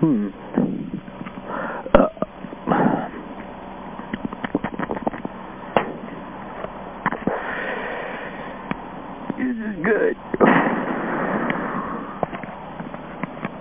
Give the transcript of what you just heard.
Hmm. Uh, this is good.